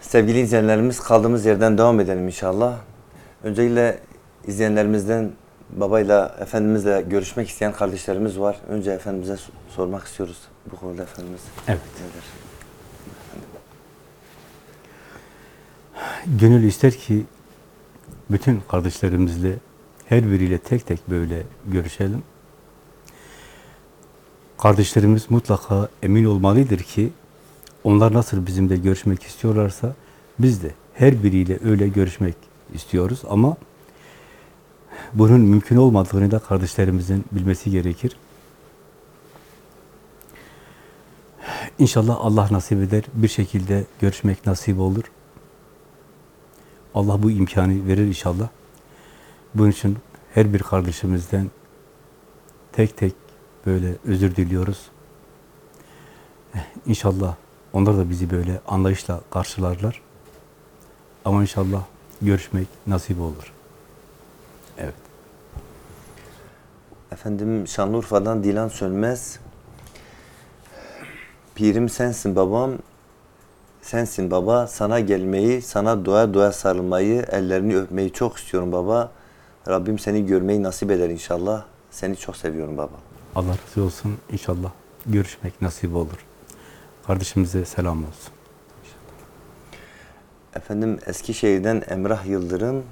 Sevgili izleyenlerimiz kaldığımız yerden devam edelim inşallah. Öncelikle izleyenlerimizden babayla, Efendimizle görüşmek isteyen kardeşlerimiz var. Önce Efendimiz'e sormak istiyoruz bu konuda Efendimiz. Evet. neler? Gönül ister ki bütün kardeşlerimizle her biriyle tek tek böyle görüşelim. Kardeşlerimiz mutlaka emin olmalıdır ki onlar nasıl bizimle görüşmek istiyorlarsa biz de her biriyle öyle görüşmek istiyoruz ama bunun mümkün olmadığını da kardeşlerimizin bilmesi gerekir. İnşallah Allah nasip eder. Bir şekilde görüşmek nasip olur. Allah bu imkanı verir inşallah. Bunun için her bir kardeşimizden tek tek böyle özür diliyoruz. İnşallah onlar da bizi böyle anlayışla karşılarlar. Ama inşallah görüşmek nasip olur. Evet. Efendim Şanlıurfa'dan Dilan Sönmez. Pirim sensin babam, sensin baba. Sana gelmeyi, sana dua dua sarılmayı, ellerini öpmeyi çok istiyorum baba. Rabbim seni görmeyi nasip eder inşallah. Seni çok seviyorum baba. Allah razı olsun. İnşallah görüşmek nasip olur. Kardeşimize selam olsun. Efendim Eskişehir'den Emrah Yıldırım.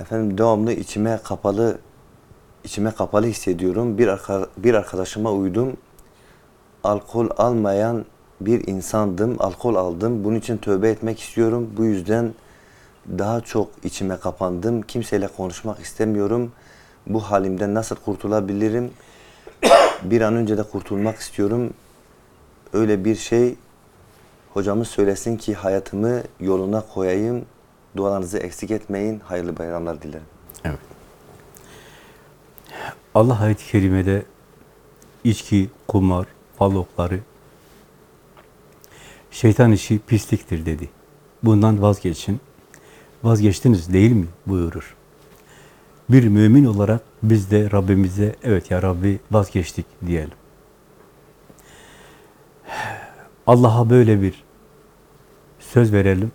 Efendim devamlı içime kapalı içime kapalı hissediyorum. Bir arka, bir arkadaşıma uydum. Alkol almayan bir insandım. Alkol aldım. Bunun için tövbe etmek istiyorum. Bu yüzden daha çok içime kapandım. Kimseyle konuşmak istemiyorum. Bu halimden nasıl kurtulabilirim? bir an önce de kurtulmak istiyorum. Öyle bir şey hocamız söylesin ki hayatımı yoluna koyayım. Dualarınızı eksik etmeyin. Hayırlı bayramlar dilerim. Evet. Allah ayet-i kerimede içki, kumar, falokları, şeytan işi pisliktir dedi. Bundan vazgeçin. Vazgeçtiniz değil mi buyurur. Bir mümin olarak biz de Rabbimize evet ya Rabbi vazgeçtik diyelim. Allah'a böyle bir söz verelim.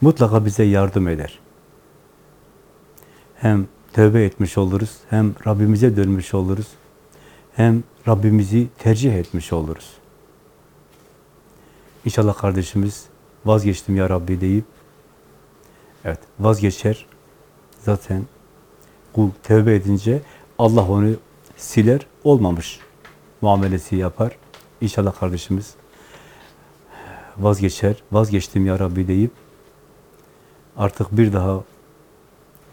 Mutlaka bize yardım eder. Hem tövbe etmiş oluruz, hem Rabbimize dönmüş oluruz, hem Rabbimizi tercih etmiş oluruz. İnşallah kardeşimiz vazgeçtim ya Rabbi deyip evet vazgeçer. Zaten kul tövbe edince Allah onu siler, olmamış muamelesi yapar. İnşallah kardeşimiz vazgeçer, vazgeçtim ya Rabbi deyip artık bir daha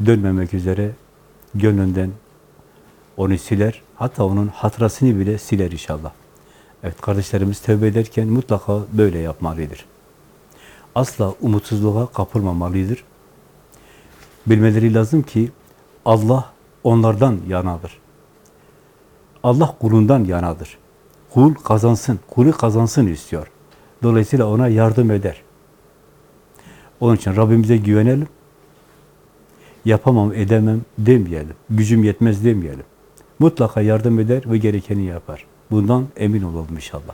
dönmemek üzere gönlünden onu siler. Hatta onun hatırasını bile siler inşallah. Evet kardeşlerimiz tövbe ederken mutlaka böyle yapmalıdır. Asla umutsuzluğa kapılmamalıdır. Bilmeleri lazım ki Allah onlardan yanadır. Allah kulundan yanadır. Kul kazansın, kulü kazansın istiyor. Dolayısıyla ona yardım eder. Onun için Rabbimize güvenelim. Yapamam, edemem demeyelim. Gücüm yetmez demeyelim. Mutlaka yardım eder ve gerekeni yapar. Bundan emin olalım inşallah.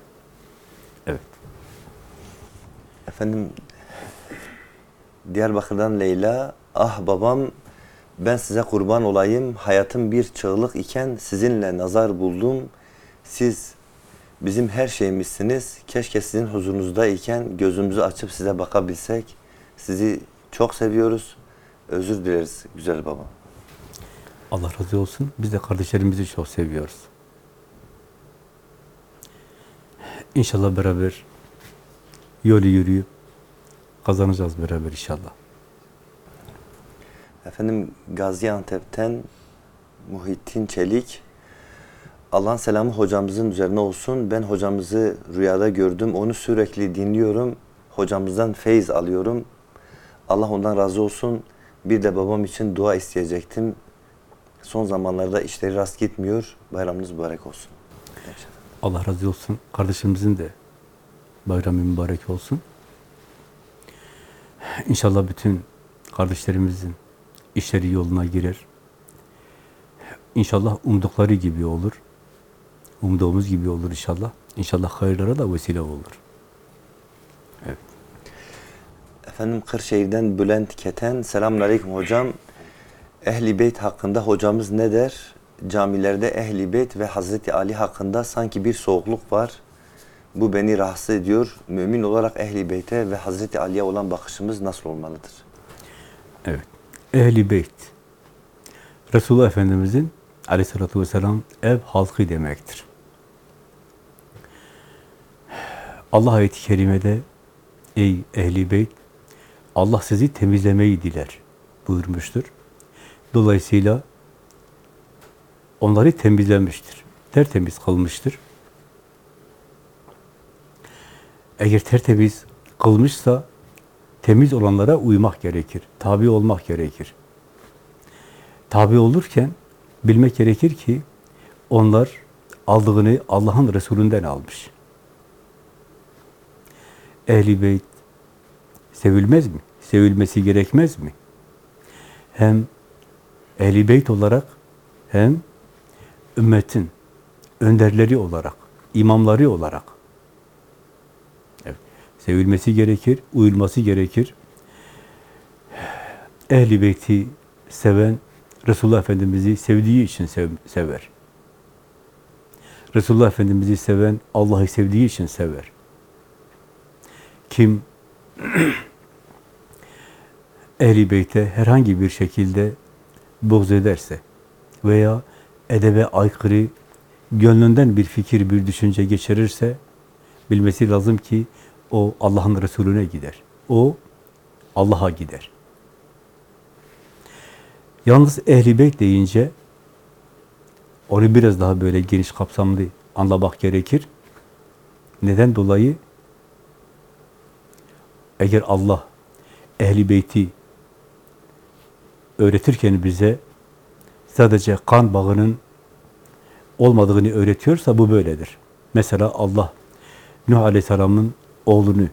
Evet. Efendim Diyarbakır'dan Leyla. Ah babam ben size kurban olayım. Hayatım bir çığlık iken sizinle nazar buldum. Siz bizim her şeyimizsiniz. Keşke sizin huzurunuzda iken gözümüzü açıp size bakabilsek. Sizi çok seviyoruz. Özür dileriz güzel babam. Allah razı olsun. Biz de kardeşlerimizi çok seviyoruz. İnşallah beraber yolu yürüyüp kazanacağız beraber inşallah. Efendim Gaziantep'ten Muhittin Çelik. Allah'ın selamı hocamızın üzerine olsun. Ben hocamızı rüyada gördüm. Onu sürekli dinliyorum. Hocamızdan feyiz alıyorum. Allah ondan razı olsun. Bir de babam için dua isteyecektim. Son zamanlarda işleri rast gitmiyor. Bayramınız mübarek olsun. Allah razı olsun. Kardeşimizin de bayramı mübarek olsun. İnşallah bütün kardeşlerimizin işleri yoluna girer. İnşallah umdukları gibi olur. umduğumuz gibi olur inşallah. İnşallah hayırlara da vesile olur. Evet. Efendim Kırşehir'den Bülent Keten. Selamünaleyküm hocam. Ehli Beyt hakkında hocamız ne der? Camilerde Ehli Beyt ve Hazreti Ali hakkında sanki bir soğukluk var. Bu beni rahatsız ediyor. Mümin olarak Ehli Beyt'e ve Hazreti Ali'ye olan bakışımız nasıl olmalıdır? Evet. Ehli Beyt. Resulullah Efendimizin aleyhissalatü vesselam ev halkı demektir. Allah ayeti kerimede ey ehli beyt Allah sizi temizlemeyi diler buyurmuştur. Dolayısıyla onları temizlemiştir. Tertemiz kılmıştır. Eğer tertemiz kılmışsa temiz olanlara uymak gerekir. Tabi olmak gerekir. Tabi olurken bilmek gerekir ki onlar aldığını Allah'ın Resulünden almış. Ehli beyt sevilmez mi? Sevilmesi gerekmez mi? Hem ehli beyt olarak hem ümmetin önderleri olarak, imamları olarak sevilmesi gerekir, uyulması gerekir. Ehli beyti seven Resulullah Efendimiz'i sevdiği için sev- sever. Resulullah Efendimiz'i seven Allah'ı sevdiği için sever. Kim Ehli Beyt'e herhangi bir şekilde buğz ederse veya edebe aykırı gönlünden bir fikir, bir düşünce geçirirse bilmesi lazım ki o Allah'ın Resulüne gider. O Allah'a gider. Yalnız Ehli Beyt deyince onu biraz daha böyle geniş kapsamlı anlamak gerekir. Neden dolayı? Eğer Allah Ehli Beyti öğretirken bize sadece kan bağının olmadığını öğretiyorsa bu böyledir. Mesela Allah Nuh Aleyhisselam'ın oğlunu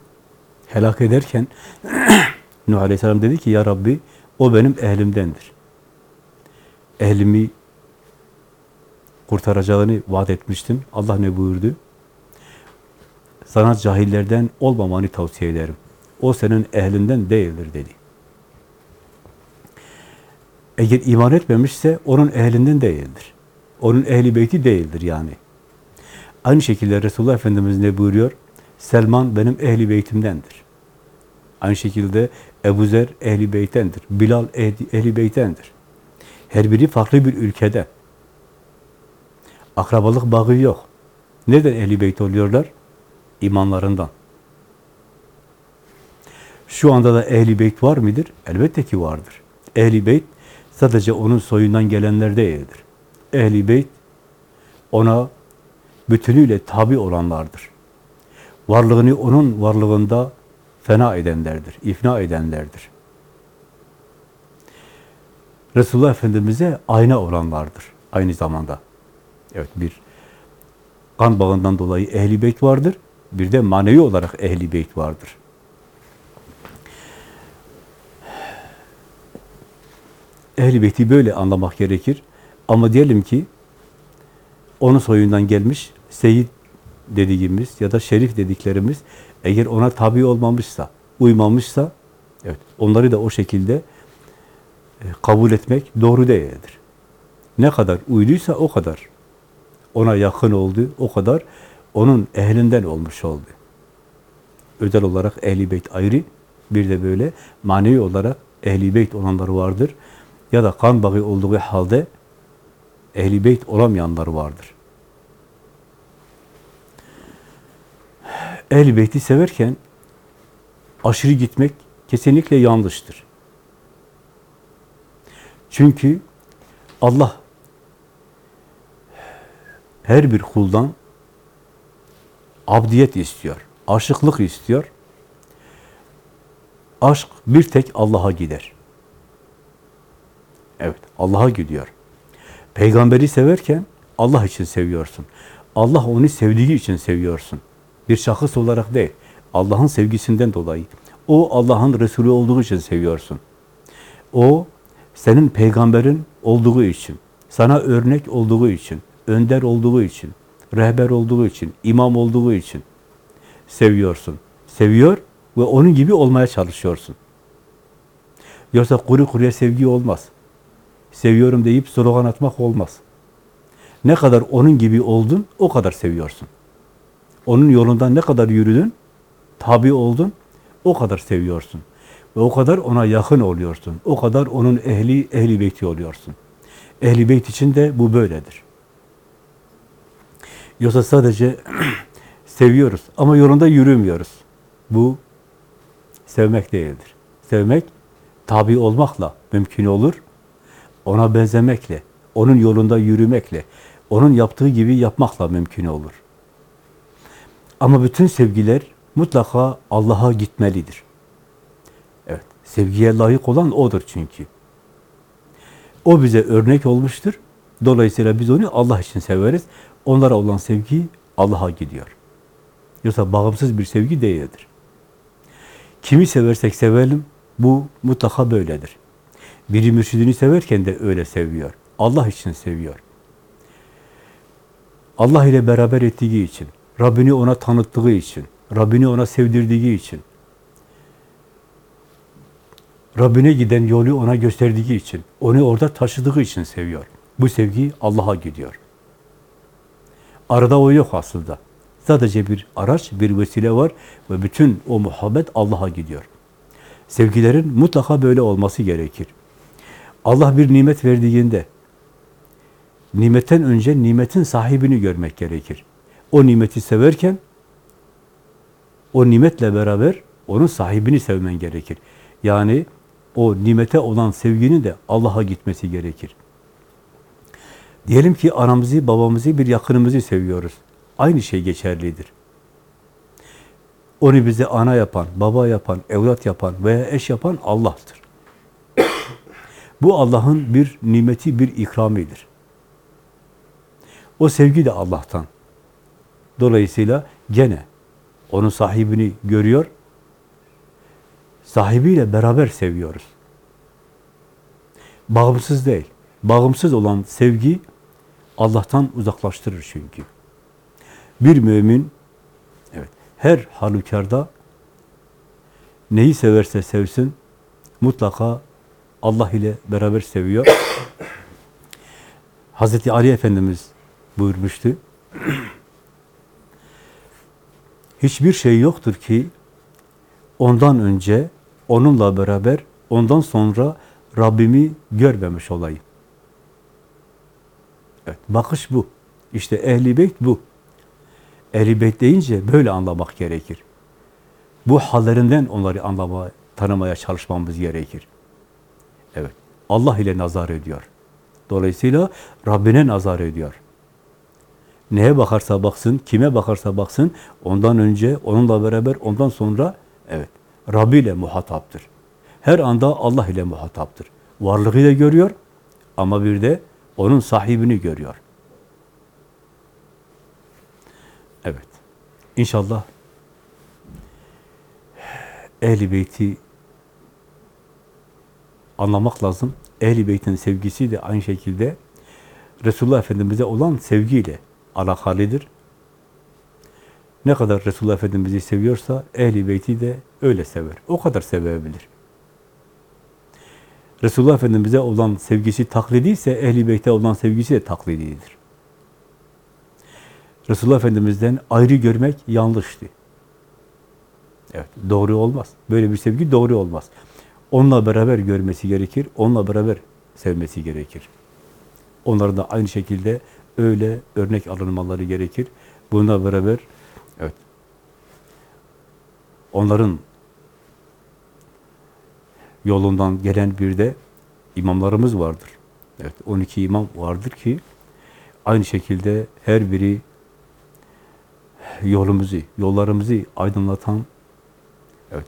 helak ederken Nuh Aleyhisselam dedi ki ya Rabbi o benim ehlimdendir. Ehlimi kurtaracağını vaat etmiştim. Allah ne buyurdu? Sana cahillerden olmamanı tavsiye ederim. O senin ehlinden değildir dedi. Eğer iman etmemişse onun ehlinden değildir. Onun ehli beyti değildir yani. Aynı şekilde Resulullah Efendimiz ne buyuruyor? Selman benim ehli beytimdendir. Aynı şekilde Ebu Zer ehli beytendir. Bilal ehli, beytendir. Her biri farklı bir ülkede. Akrabalık bağı yok. Neden ehli beyt oluyorlar? İmanlarından. Şu anda da ehli beyt var mıdır? Elbette ki vardır. Ehli beyt sadece onun soyundan gelenler değildir. Ehli beyt ona bütünüyle tabi olanlardır. Varlığını onun varlığında fena edenlerdir, ifna edenlerdir. Resulullah Efendimiz'e ayna olanlardır aynı zamanda. Evet bir kan bağından dolayı ehli beyt vardır. Bir de manevi olarak ehli beyt vardır. Ehl-i Beyti böyle anlamak gerekir. Ama diyelim ki onun soyundan gelmiş Seyit dediğimiz ya da Şerif dediklerimiz eğer ona tabi olmamışsa, uymamışsa evet onları da o şekilde e, kabul etmek doğru değildir. Ne kadar uyduysa o kadar ona yakın oldu, o kadar onun ehlinden olmuş oldu. Özel olarak Ehl-i Beyt ayrı, bir de böyle manevi olarak Ehl-i Beyt olanları vardır ya da kan bağı olduğu halde ehli beyt olamayanlar vardır. Ehli beyti severken aşırı gitmek kesinlikle yanlıştır. Çünkü Allah her bir kuldan abdiyet istiyor, aşıklık istiyor. Aşk bir tek Allah'a gider. Evet, Allah'a gidiyor. Peygamberi severken Allah için seviyorsun. Allah onu sevdiği için seviyorsun. Bir şahıs olarak değil, Allah'ın sevgisinden dolayı. O Allah'ın Resulü olduğu için seviyorsun. O senin peygamberin olduğu için, sana örnek olduğu için, önder olduğu için, rehber olduğu için, imam olduğu için seviyorsun. Seviyor ve onun gibi olmaya çalışıyorsun. Yoksa kuru kuruya sevgi olmaz. Seviyorum deyip slogan atmak olmaz. Ne kadar onun gibi oldun, o kadar seviyorsun. Onun yolundan ne kadar yürüdün, tabi oldun, o kadar seviyorsun. Ve o kadar ona yakın oluyorsun. O kadar onun ehli, ehli beyti oluyorsun. Ehli beyt için de bu böyledir. Yoksa sadece seviyoruz ama yolunda yürümüyoruz. Bu sevmek değildir. Sevmek tabi olmakla mümkün olur. Ona benzemekle, onun yolunda yürümekle, onun yaptığı gibi yapmakla mümkün olur. Ama bütün sevgiler mutlaka Allah'a gitmelidir. Evet, sevgiye layık olan O'dur çünkü. O bize örnek olmuştur. Dolayısıyla biz onu Allah için severiz. Onlara olan sevgi Allah'a gidiyor. Yoksa bağımsız bir sevgi değildir. Kimi seversek sevelim, bu mutlaka böyledir. Biri mürşidini severken de öyle seviyor. Allah için seviyor. Allah ile beraber ettiği için, Rabbini ona tanıttığı için, Rabbini ona sevdirdiği için, Rabbine giden yolu ona gösterdiği için, onu orada taşıdığı için seviyor. Bu sevgi Allah'a gidiyor. Arada o yok aslında. Sadece bir araç, bir vesile var ve bütün o muhabbet Allah'a gidiyor. Sevgilerin mutlaka böyle olması gerekir. Allah bir nimet verdiğinde, nimetten önce nimetin sahibini görmek gerekir. O nimeti severken, o nimetle beraber onun sahibini sevmen gerekir. Yani o nimete olan sevginin de Allah'a gitmesi gerekir. Diyelim ki anamızı, babamızı, bir yakınımızı seviyoruz. Aynı şey geçerlidir. Onu bize ana yapan, baba yapan, evlat yapan veya eş yapan Allah'tır. Bu Allah'ın bir nimeti, bir ikramidir. O sevgi de Allah'tan. Dolayısıyla gene onun sahibini görüyor, sahibiyle beraber seviyoruz. Bağımsız değil. Bağımsız olan sevgi Allah'tan uzaklaştırır çünkü. Bir mümin evet her halükarda neyi severse sevsin mutlaka Allah ile beraber seviyor. Hazreti Ali Efendimiz buyurmuştu. Hiçbir şey yoktur ki ondan önce onunla beraber ondan sonra Rabbimi görmemiş olayım. Evet, bakış bu. İşte ehli beyt bu. Ehli beyt deyince böyle anlamak gerekir. Bu hallerinden onları anlamaya, tanımaya çalışmamız gerekir. Evet, Allah ile nazar ediyor. Dolayısıyla Rabbine nazar ediyor. Neye bakarsa baksın, kime bakarsa baksın, ondan önce, onunla beraber, ondan sonra, evet, Rabbi ile muhataptır. Her anda Allah ile muhataptır. Varlığıyla görüyor ama bir de onun sahibini görüyor. Evet. İnşallah Ehl-i Beyt'i anlamak lazım. Ehl-i Beyt'in sevgisi de aynı şekilde Resulullah Efendimiz'e olan sevgiyle alakalıdır. Ne kadar Resulullah Efendimiz'i seviyorsa Ehl-i Beyt'i de öyle sever. O kadar sevebilir. Resulullah Efendimiz'e olan sevgisi taklidi ise Ehl-i Beyt'e olan sevgisi de taklididir. Resulullah Efendimiz'den ayrı görmek yanlıştı. Evet, doğru olmaz. Böyle bir sevgi doğru olmaz. Onunla beraber görmesi gerekir, onunla beraber sevmesi gerekir. Onların da aynı şekilde öyle örnek alınmaları gerekir. Bununla beraber evet onların yolundan gelen bir de imamlarımız vardır. Evet, 12 imam vardır ki aynı şekilde her biri yolumuzu, yollarımızı aydınlatan evet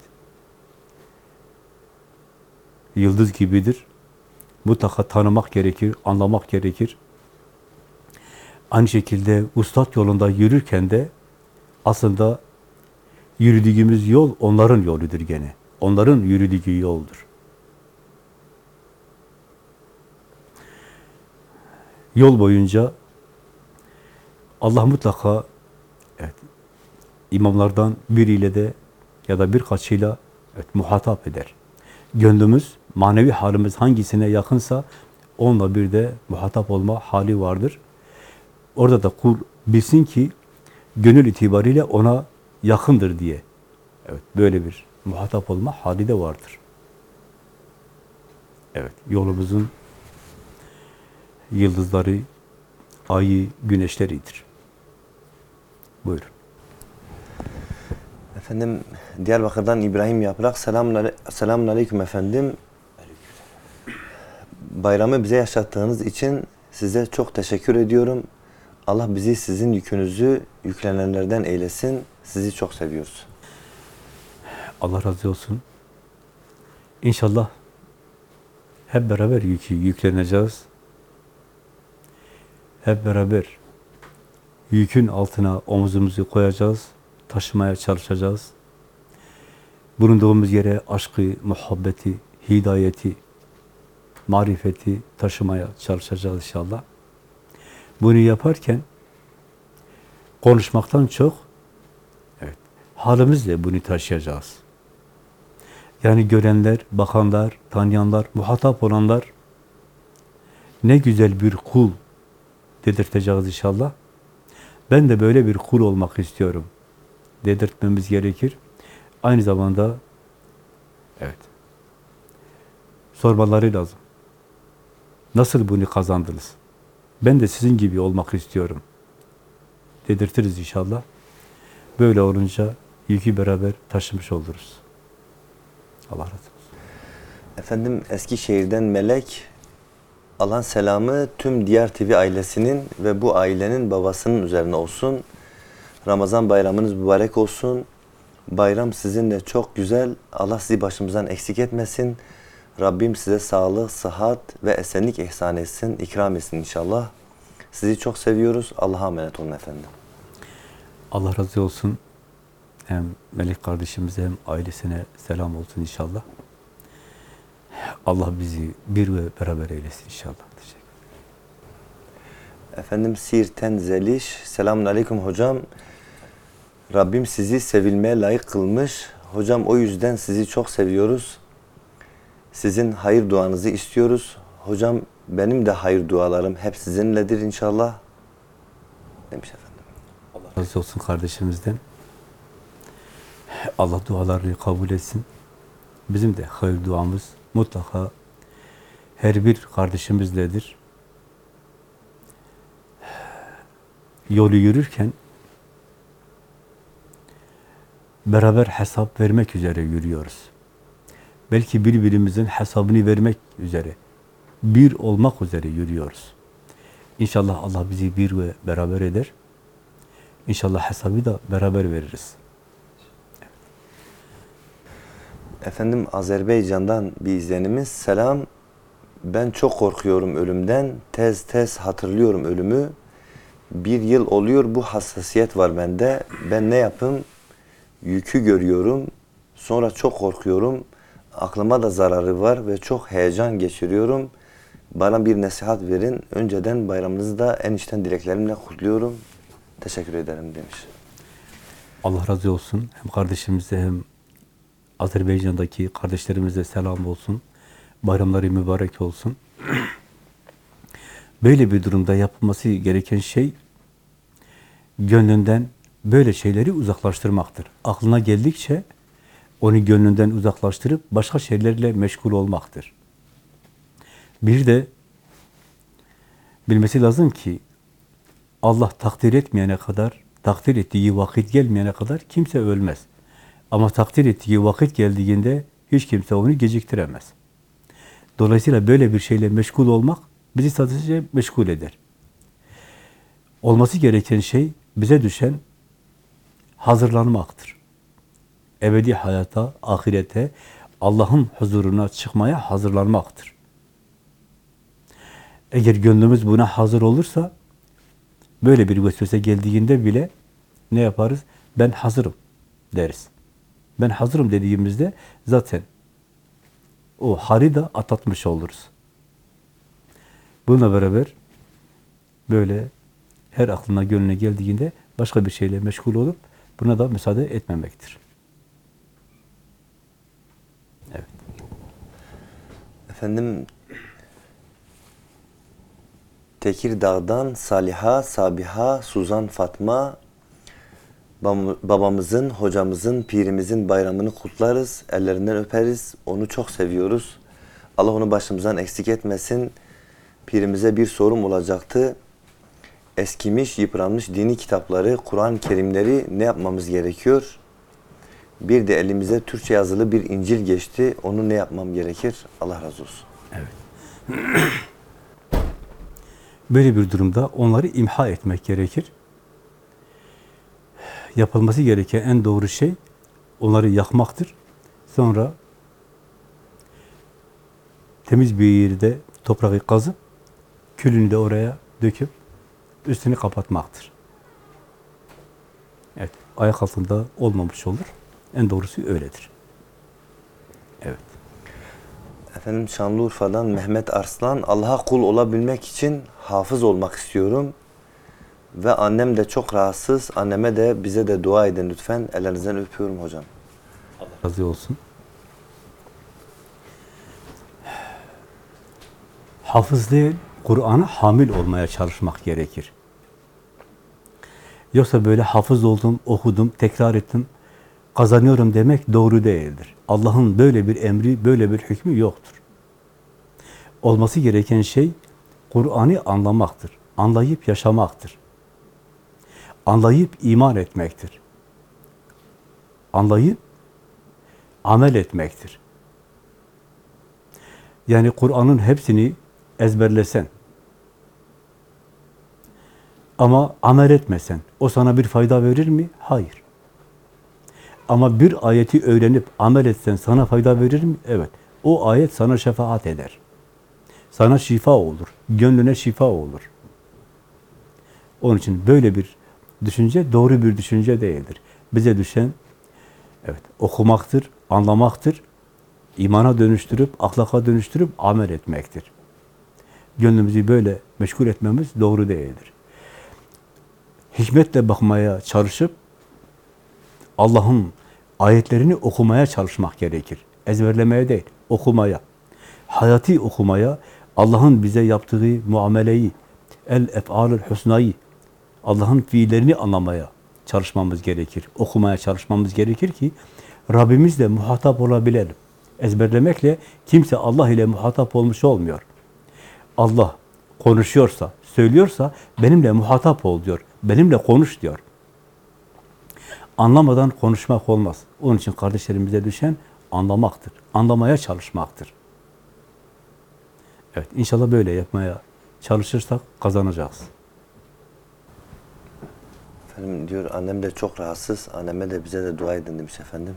yıldız gibidir. Mutlaka tanımak gerekir, anlamak gerekir. Aynı şekilde ustad yolunda yürürken de aslında yürüdüğümüz yol onların yoludur gene. Onların yürüdüğü yoldur. Yol boyunca Allah mutlaka evet, imamlardan biriyle de ya da birkaçıyla evet, muhatap eder. Gönlümüz, manevi halimiz hangisine yakınsa onunla bir de muhatap olma hali vardır. Orada da kul bilsin ki gönül itibariyle ona yakındır diye. Evet, böyle bir muhatap olma hali de vardır. Evet, yolumuzun yıldızları, ayı, güneşleridir. Buyurun. Efendim Diyarbakır'dan İbrahim Yaprak. Selamun, selamun aleyküm efendim. Bayramı bize yaşattığınız için size çok teşekkür ediyorum. Allah bizi sizin yükünüzü yüklenenlerden eylesin. Sizi çok seviyoruz. Allah razı olsun. İnşallah hep beraber yükü yükleneceğiz. Hep beraber yükün altına omuzumuzu koyacağız, taşımaya çalışacağız. Bulunduğumuz yere aşkı, muhabbeti, hidayeti, marifeti taşımaya çalışacağız inşallah. Bunu yaparken konuşmaktan çok evet, halimizle bunu taşıyacağız. Yani görenler, bakanlar, tanıyanlar, muhatap olanlar ne güzel bir kul dedirteceğiz inşallah. Ben de böyle bir kul olmak istiyorum dedirtmemiz gerekir. Aynı zamanda evet sormaları lazım. Nasıl bunu kazandınız? Ben de sizin gibi olmak istiyorum. Dedirtiriz inşallah. Böyle olunca yükü beraber taşımış oluruz. Allah razı olsun. Efendim Eskişehir'den Melek alan selamı tüm Diyar TV ailesinin ve bu ailenin babasının üzerine olsun. Ramazan bayramınız mübarek olsun. Bayram sizinle çok güzel. Allah sizi başımızdan eksik etmesin. Rabbim size sağlık, sıhhat ve esenlik ihsan etsin, ikram etsin inşallah. Sizi çok seviyoruz. Allah'a emanet olun efendim. Allah razı olsun. Hem Melek kardeşimize hem ailesine selam olsun inşallah. Allah bizi bir ve beraber eylesin inşallah. Teşekkür Efendim Siirt'ten Zeliş. Selamun Aleyküm hocam. Rabbim sizi sevilmeye layık kılmış. Hocam o yüzden sizi çok seviyoruz. Sizin hayır duanızı istiyoruz. Hocam benim de hayır dualarım hep sizinledir inşallah. Demiş efendim. Allah razı olsun kardeşimizden. Allah dualarını kabul etsin. Bizim de hayır duamız mutlaka her bir kardeşimizledir. Yolu yürürken beraber hesap vermek üzere yürüyoruz. Belki birbirimizin hesabını vermek üzere, bir olmak üzere yürüyoruz. İnşallah Allah bizi bir ve beraber eder. İnşallah hesabı da beraber veririz. Efendim Azerbaycan'dan bir izlenimiz. Selam. Ben çok korkuyorum ölümden. Tez tez hatırlıyorum ölümü. Bir yıl oluyor bu hassasiyet var bende. Ben ne yapayım? Yükü görüyorum. Sonra çok korkuyorum. Aklıma da zararı var ve çok heyecan geçiriyorum. Bana bir nasihat verin. Önceden bayramınızı da en içten dileklerimle kutluyorum. Teşekkür ederim demiş. Allah razı olsun. Hem kardeşimize hem Azerbaycan'daki kardeşlerimize selam olsun. Bayramları mübarek olsun. Böyle bir durumda yapılması gereken şey gönlünden böyle şeyleri uzaklaştırmaktır. Aklına geldikçe onu gönlünden uzaklaştırıp başka şeylerle meşgul olmaktır. Bir de bilmesi lazım ki Allah takdir etmeyene kadar, takdir ettiği vakit gelmeyene kadar kimse ölmez. Ama takdir ettiği vakit geldiğinde hiç kimse onu geciktiremez. Dolayısıyla böyle bir şeyle meşgul olmak bizi sadece meşgul eder. Olması gereken şey, bize düşen hazırlanmaktır. Ebedi hayata, ahirete, Allah'ın huzuruna çıkmaya hazırlanmaktır. Eğer gönlümüz buna hazır olursa, böyle bir vesvese geldiğinde bile ne yaparız? Ben hazırım deriz. Ben hazırım dediğimizde zaten o hali da atlatmış oluruz. Bununla beraber böyle her aklına gönlüne geldiğinde başka bir şeyle meşgul olup buna da müsaade etmemektir. Evet. Efendim Tekirdağ'dan Saliha, Sabiha, Suzan Fatma bam- babamızın, hocamızın, pirimizin bayramını kutlarız. Ellerinden öperiz. Onu çok seviyoruz. Allah onu başımızdan eksik etmesin. Pirimize bir sorum olacaktı. Eskimiş, yıpranmış dini kitapları, Kur'an-ı Kerimleri ne yapmamız gerekiyor? Bir de elimize Türkçe yazılı bir İncil geçti. Onu ne yapmam gerekir? Allah razı olsun. Böyle bir durumda onları imha etmek gerekir. Yapılması gereken en doğru şey onları yakmaktır. Sonra temiz bir yerde toprağı kazıp külünü de oraya döküp üstünü kapatmaktır. Evet, ayak altında olmamış olur. En doğrusu öyledir. Evet. Efendim Şanlıurfa'dan Mehmet Arslan Allah'a kul olabilmek için hafız olmak istiyorum. Ve annem de çok rahatsız. Anneme de bize de dua edin lütfen. Ellerinizden öpüyorum hocam. razı olsun. Hafız değil, Kur'an'a hamil olmaya çalışmak gerekir. Yoksa böyle hafız oldum, okudum, tekrar ettim, kazanıyorum demek doğru değildir. Allah'ın böyle bir emri, böyle bir hükmü yoktur. Olması gereken şey Kur'an'ı anlamaktır. Anlayıp yaşamaktır. Anlayıp iman etmektir. Anlayıp amel etmektir. Yani Kur'an'ın hepsini ezberlesen ama amel etmesen, o sana bir fayda verir mi? Hayır. Ama bir ayeti öğrenip amel etsen sana fayda verir mi? Evet. O ayet sana şefaat eder. Sana şifa olur. Gönlüne şifa olur. Onun için böyle bir düşünce doğru bir düşünce değildir. Bize düşen evet okumaktır, anlamaktır, imana dönüştürüp, ahlaka dönüştürüp amel etmektir. Gönlümüzü böyle meşgul etmemiz doğru değildir. Hikmetle bakmaya çalışıp Allah'ın ayetlerini okumaya çalışmak gerekir. Ezberlemeye değil, okumaya. Hayati okumaya, Allah'ın bize yaptığı muameleyi, el ef'alül husnayı, Allah'ın fiillerini anlamaya çalışmamız gerekir. Okumaya çalışmamız gerekir ki Rabbimizle muhatap olabilelim. Ezberlemekle kimse Allah ile muhatap olmuş olmuyor. Allah konuşuyorsa, söylüyorsa benimle muhatap ol diyor. Benimle konuş diyor. Anlamadan konuşmak olmaz. Onun için kardeşlerimize düşen anlamaktır. Anlamaya çalışmaktır. Evet, inşallah böyle yapmaya çalışırsak kazanacağız. Efendim diyor annem de çok rahatsız. Anneme de bize de dua edin demiş efendim.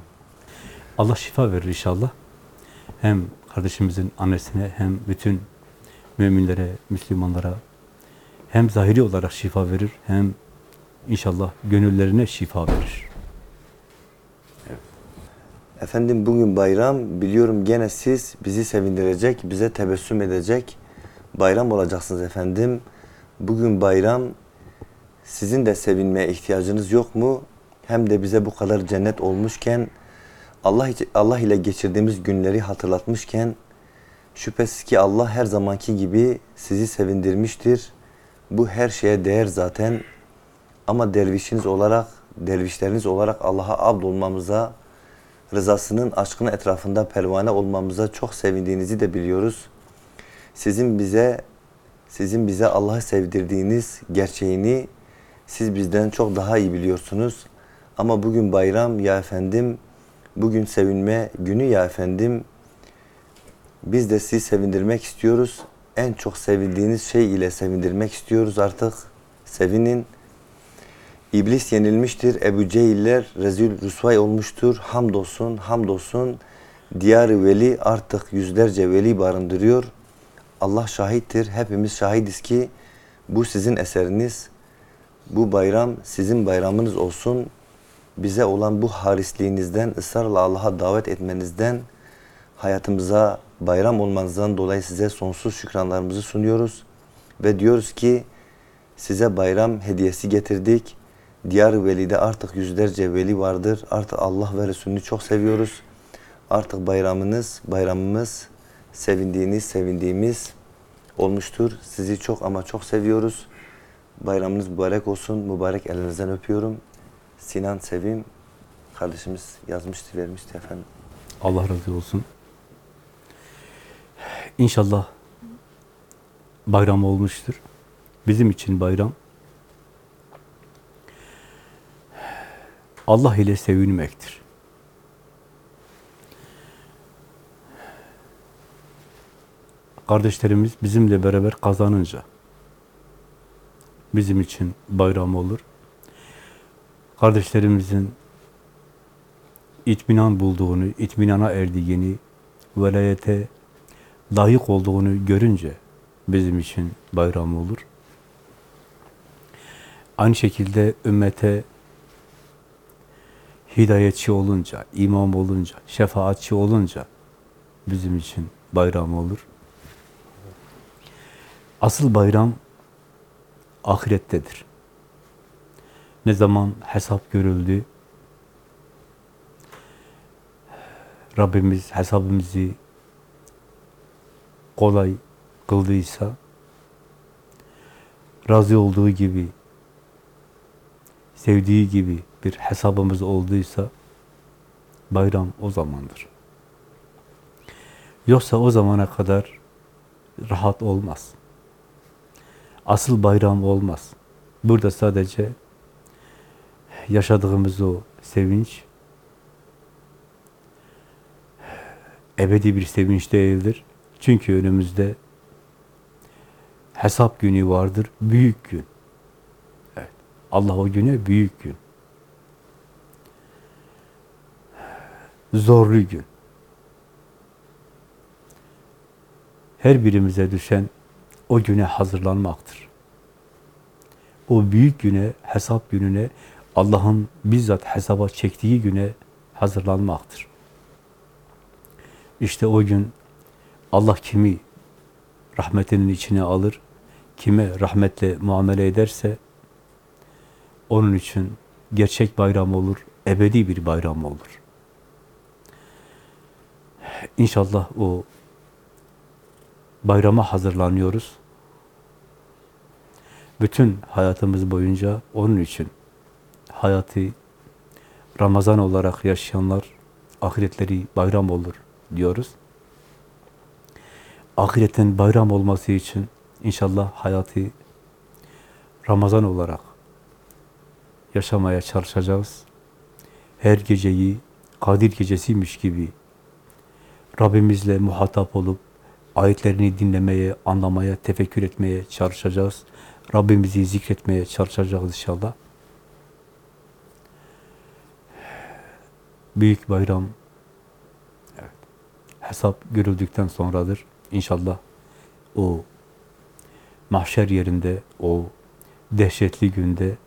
Allah şifa verir inşallah. Hem kardeşimizin annesine hem bütün müminlere, Müslümanlara hem zahiri olarak şifa verir hem inşallah gönüllerine şifa verir. Efendim bugün bayram. Biliyorum gene siz bizi sevindirecek, bize tebessüm edecek bayram olacaksınız efendim. Bugün bayram. Sizin de sevinmeye ihtiyacınız yok mu? Hem de bize bu kadar cennet olmuşken Allah Allah ile geçirdiğimiz günleri hatırlatmışken şüphesiz ki Allah her zamanki gibi sizi sevindirmiştir. Bu her şeye değer zaten. Ama dervişiniz olarak, dervişleriniz olarak Allah'a abd olmamıza, rızasının aşkının etrafında pervane olmamıza çok sevindiğinizi de biliyoruz. Sizin bize sizin bize Allah'ı sevdirdiğiniz gerçeğini siz bizden çok daha iyi biliyorsunuz. Ama bugün bayram ya efendim, bugün sevinme günü ya efendim. Biz de sizi sevindirmek istiyoruz. En çok sevindiğiniz şey ile sevindirmek istiyoruz artık. Sevinin. İblis yenilmiştir. Ebu Cehiller rezil rüsvay olmuştur. Hamdolsun, hamdolsun. Diyar-ı veli artık yüzlerce veli barındırıyor. Allah şahittir. Hepimiz şahidiz ki bu sizin eseriniz. Bu bayram sizin bayramınız olsun. Bize olan bu harisliğinizden, ısrarla Allah'a davet etmenizden, hayatımıza bayram olmanızdan dolayı size sonsuz şükranlarımızı sunuyoruz. Ve diyoruz ki Size bayram hediyesi getirdik. Diyar Veli'de artık yüzlerce veli vardır. Artık Allah ve Resulünü çok seviyoruz. Artık bayramınız, bayramımız sevindiğiniz, sevindiğimiz olmuştur. Sizi çok ama çok seviyoruz. Bayramınız mübarek olsun. Mübarek elinizden öpüyorum. Sinan Sevim kardeşimiz yazmıştı, vermişti efendim. Allah razı olsun. İnşallah bayram olmuştur. Bizim için bayram. Allah ile sevinmektir. Kardeşlerimiz bizimle beraber kazanınca bizim için bayram olur. Kardeşlerimizin itminan bulduğunu, itminana erdiğini, velayete layık olduğunu görünce bizim için bayram olur. Aynı şekilde ümmete hidayetçi olunca, imam olunca, şefaatçi olunca bizim için bayram olur. Asıl bayram ahirettedir. Ne zaman hesap görüldü, Rabbimiz hesabımızı kolay kıldıysa, razı olduğu gibi, sevdiği gibi bir hesabımız olduysa, bayram o zamandır. Yoksa o zamana kadar rahat olmaz. Asıl bayram olmaz. Burada sadece yaşadığımız o sevinç, ebedi bir sevinç değildir. Çünkü önümüzde hesap günü vardır, büyük gün. Evet. Allah o güne büyük gün. Zorlu gün. Her birimize düşen o güne hazırlanmaktır. O büyük güne, hesap gününe, Allah'ın bizzat hesaba çektiği güne hazırlanmaktır. İşte o gün Allah kimi rahmetinin içine alır, kime rahmetle muamele ederse onun için gerçek bayram olur, ebedi bir bayram olur. İnşallah o bayrama hazırlanıyoruz. Bütün hayatımız boyunca onun için hayatı Ramazan olarak yaşayanlar ahiretleri bayram olur diyoruz. Ahiretin bayram olması için inşallah hayatı Ramazan olarak yaşamaya çalışacağız. Her geceyi Kadir gecesiymiş gibi Rabbimizle muhatap olup ayetlerini dinlemeye, anlamaya, tefekkür etmeye çalışacağız. Rabbimizi zikretmeye çalışacağız inşallah. Büyük bayram evet, hesap görüldükten sonradır. İnşallah o mahşer yerinde, o dehşetli günde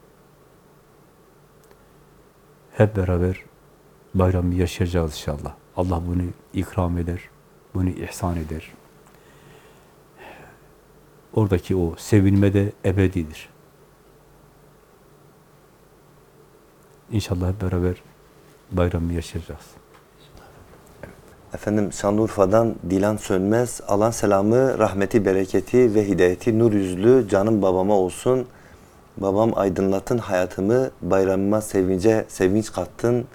hep beraber bayramı yaşayacağız inşallah. Allah bunu ikram eder, bunu ihsan eder. Oradaki o sevinme de ebedidir. İnşallah beraber bayramı yaşayacağız. Efendim Şanlıurfa'dan Dilan Sönmez alan selamı, rahmeti, bereketi ve hidayeti nur yüzlü canım babama olsun. Babam aydınlatın hayatımı, bayramıma sevince sevinç kattın.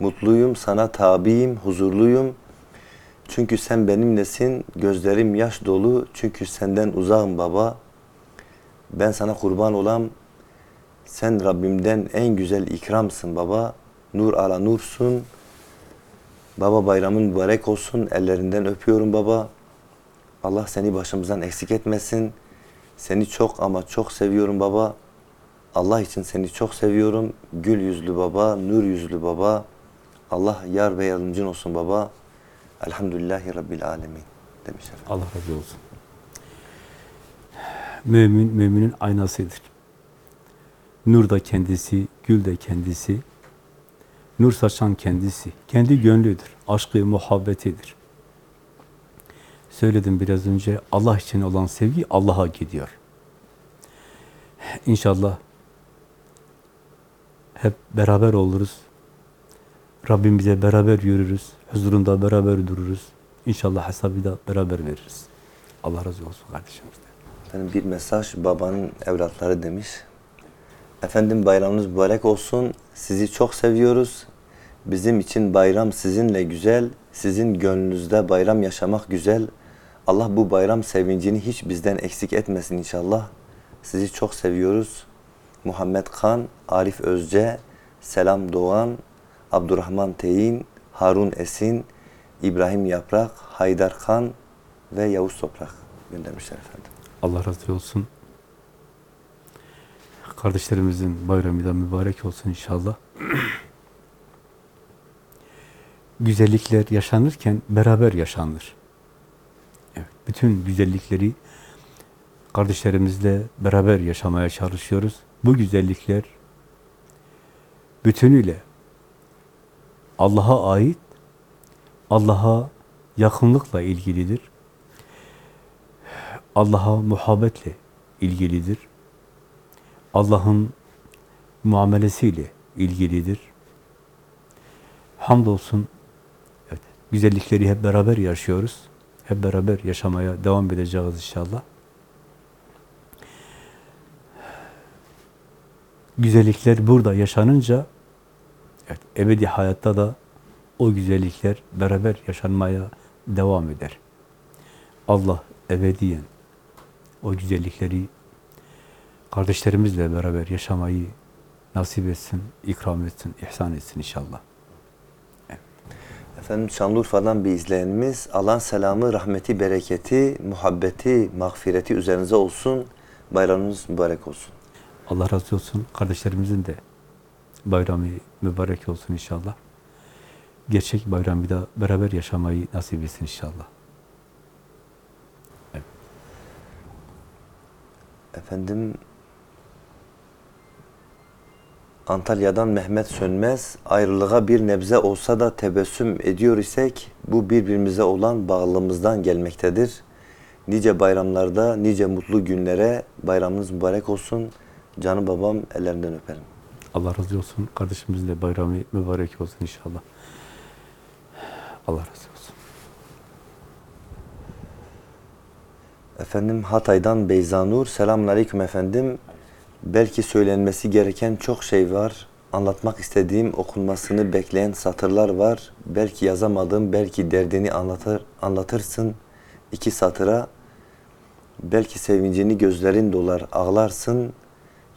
Mutluyum, sana tabiyim, huzurluyum. Çünkü sen benimlesin, gözlerim yaş dolu. Çünkü senden uzağım baba. Ben sana kurban olam. Sen Rabbimden en güzel ikramsın baba. Nur ala nursun. Baba bayramın mübarek olsun. Ellerinden öpüyorum baba. Allah seni başımızdan eksik etmesin. Seni çok ama çok seviyorum baba. Allah için seni çok seviyorum. Gül yüzlü baba, nur yüzlü baba. Allah yar ve yardımcın olsun baba. Elhamdülillahi Rabbil alemin demiş efendim. Allah razı olsun. Mümin, müminin aynasıdır. Nur da kendisi, gül de kendisi. Nur saçan kendisi. Kendi gönlüdür. Aşkı, muhabbetidir. Söyledim biraz önce, Allah için olan sevgi Allah'a gidiyor. İnşallah hep beraber oluruz. Rabbimize beraber yürürüz. Huzurunda beraber dururuz. İnşallah hesabı da beraber veririz. Allah razı olsun kardeşimizden. Efendim bir mesaj babanın evlatları demiş. Efendim bayramınız mübarek olsun. Sizi çok seviyoruz. Bizim için bayram sizinle güzel. Sizin gönlünüzde bayram yaşamak güzel. Allah bu bayram sevincini hiç bizden eksik etmesin inşallah. Sizi çok seviyoruz. Muhammed Kan, Arif Özce, Selam Doğan, Abdurrahman Teyin, Harun Esin, İbrahim Yaprak, Haydar Kan ve Yavuz Toprak göndermişler efendim. Allah razı olsun. Kardeşlerimizin bayramı da mübarek olsun inşallah. Güzellikler yaşanırken beraber yaşanır. Evet, bütün güzellikleri kardeşlerimizle beraber yaşamaya çalışıyoruz. Bu güzellikler bütünüyle Allah'a ait, Allah'a yakınlıkla ilgilidir. Allah'a muhabbetle ilgilidir. Allah'ın muamelesiyle ilgilidir. Hamdolsun evet, güzellikleri hep beraber yaşıyoruz. Hep beraber yaşamaya devam edeceğiz inşallah. Güzellikler burada yaşanınca evet, ebedi hayatta da o güzellikler beraber yaşanmaya devam eder. Allah ebediyen o güzellikleri kardeşlerimizle beraber yaşamayı nasip etsin, ikram etsin, ihsan etsin inşallah. Efendim Şanlıurfa'dan bir izleyenimiz alan selamı, rahmeti, bereketi, muhabbeti, mağfireti üzerinize olsun. Bayramınız mübarek olsun. Allah razı olsun. Kardeşlerimizin de bayramı mübarek olsun inşallah. Gerçek bayramı da beraber yaşamayı nasip etsin inşallah. Efendim Antalya'dan Mehmet Sönmez ayrılığa bir nebze olsa da tebessüm ediyor isek bu birbirimize olan bağlılığımızdan gelmektedir. Nice bayramlarda, nice mutlu günlere bayramınız mübarek olsun. Canı babam ellerinden öperim. Allah razı olsun. Kardeşimizin de bayramı mübarek olsun inşallah. Allah razı olsun. Efendim Hatay'dan Beyzanur. Selamun Aleyküm efendim. Belki söylenmesi gereken çok şey var. Anlatmak istediğim, okunmasını bekleyen satırlar var. Belki yazamadığım, belki derdini anlatır, anlatırsın iki satıra. Belki sevincini gözlerin dolar, ağlarsın.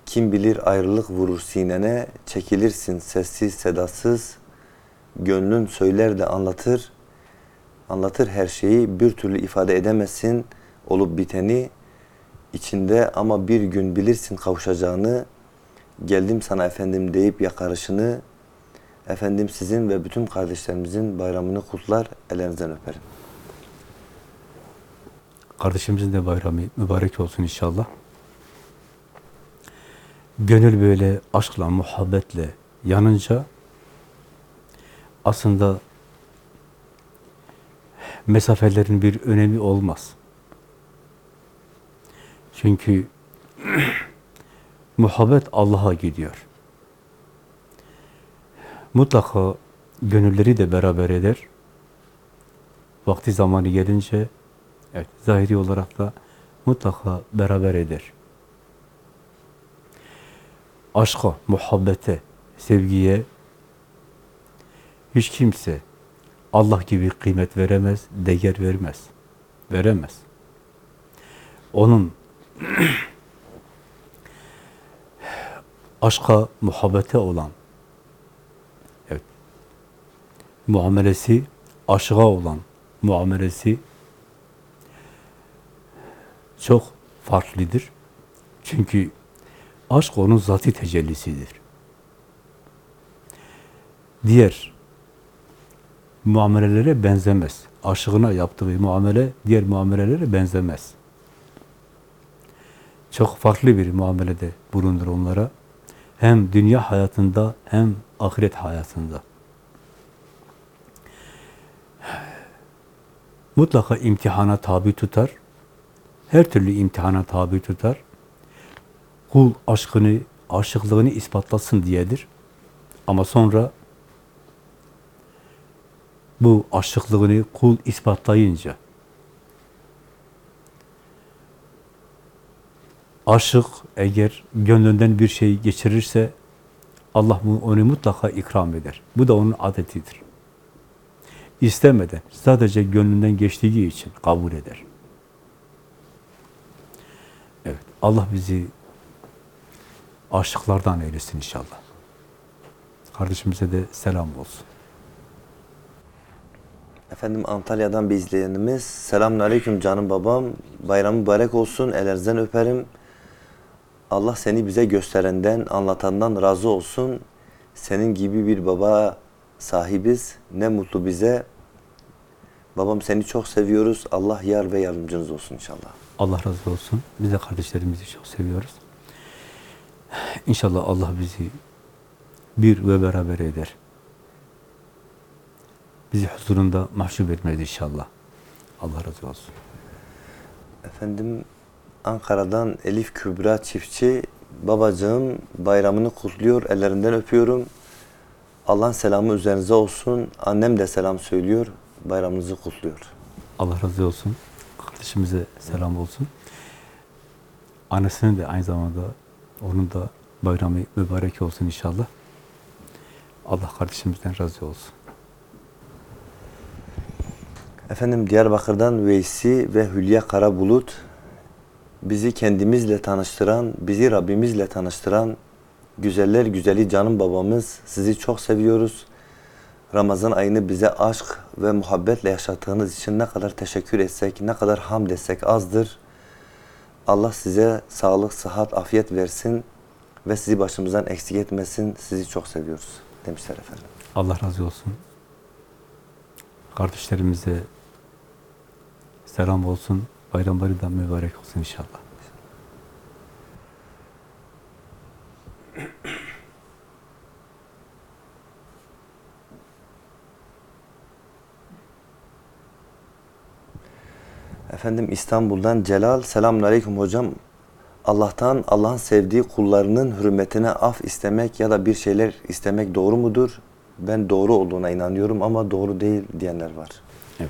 Kim bilir ayrılık vurur sinene, çekilirsin sessiz sedasız. Gönlün söyler de anlatır, anlatır her şeyi, bir türlü ifade edemezsin olup biteni içinde ama bir gün bilirsin kavuşacağını geldim sana efendim deyip yakarışını efendim sizin ve bütün kardeşlerimizin bayramını kutlar ellerinizden öperim. Kardeşimizin de bayramı mübarek olsun inşallah. Gönül böyle aşkla, muhabbetle yanınca aslında mesafelerin bir önemi olmaz. Çünkü muhabbet Allah'a gidiyor. Mutlaka gönülleri de beraber eder. Vakti zamanı gelince evet, zahiri olarak da mutlaka beraber eder. Aşka, muhabbete, sevgiye hiç kimse Allah gibi kıymet veremez, değer vermez. Veremez. Onun aşka, muhabbete olan evet, muamelesi, aşığa olan muamelesi çok farklıdır. Çünkü aşk onun zati tecellisidir. Diğer muamelelere benzemez. Aşığına yaptığı muamele diğer muamelelere benzemez. Çok farklı bir muamelede bulunur onlara. Hem dünya hayatında hem ahiret hayatında. Mutlaka imtihana tabi tutar. Her türlü imtihana tabi tutar. Kul aşkını, aşıklığını ispatlasın diyedir. Ama sonra bu aşıklığını kul ispatlayınca aşık eğer gönlünden bir şey geçirirse Allah onu mutlaka ikram eder. Bu da onun adetidir. İstemeden, sadece gönlünden geçtiği için kabul eder. Evet, Allah bizi aşıklardan eylesin inşallah. Kardeşimize de selam olsun. Efendim Antalya'dan bir izleyenimiz. Selamun Aleyküm canım babam. Bayram mübarek olsun. Ellerinizden öperim. Allah seni bize gösterenden, anlatandan razı olsun. Senin gibi bir baba sahibiz. Ne mutlu bize. Babam seni çok seviyoruz. Allah yar ve yardımcınız olsun inşallah. Allah razı olsun. Biz de kardeşlerimizi çok seviyoruz. İnşallah Allah bizi bir ve beraber eder. Bizi huzurunda mahcup etmez inşallah. Allah razı olsun. Efendim Ankara'dan Elif Kübra Çiftçi babacığım bayramını kutluyor. Ellerinden öpüyorum. Allah'ın selamı üzerinize olsun. Annem de selam söylüyor. Bayramınızı kutluyor. Allah razı olsun. Kardeşimize selam olsun. Annesinin de aynı zamanda onun da bayramı mübarek olsun inşallah. Allah kardeşimizden razı olsun. Efendim Diyarbakır'dan Veysi ve Hülya Karabulut bizi kendimizle tanıştıran, bizi Rabbimizle tanıştıran güzeller güzeli canım babamız. Sizi çok seviyoruz. Ramazan ayını bize aşk ve muhabbetle yaşattığınız için ne kadar teşekkür etsek, ne kadar hamd etsek azdır. Allah size sağlık, sıhhat, afiyet versin ve sizi başımızdan eksik etmesin. Sizi çok seviyoruz demişler efendim. Allah razı olsun. Kardeşlerimize selam olsun. Bayramları da mübarek olsun inşallah. Efendim İstanbul'dan Celal. Selamun Aleyküm hocam. Allah'tan Allah'ın sevdiği kullarının hürmetine af istemek ya da bir şeyler istemek doğru mudur? Ben doğru olduğuna inanıyorum ama doğru değil diyenler var. Evet.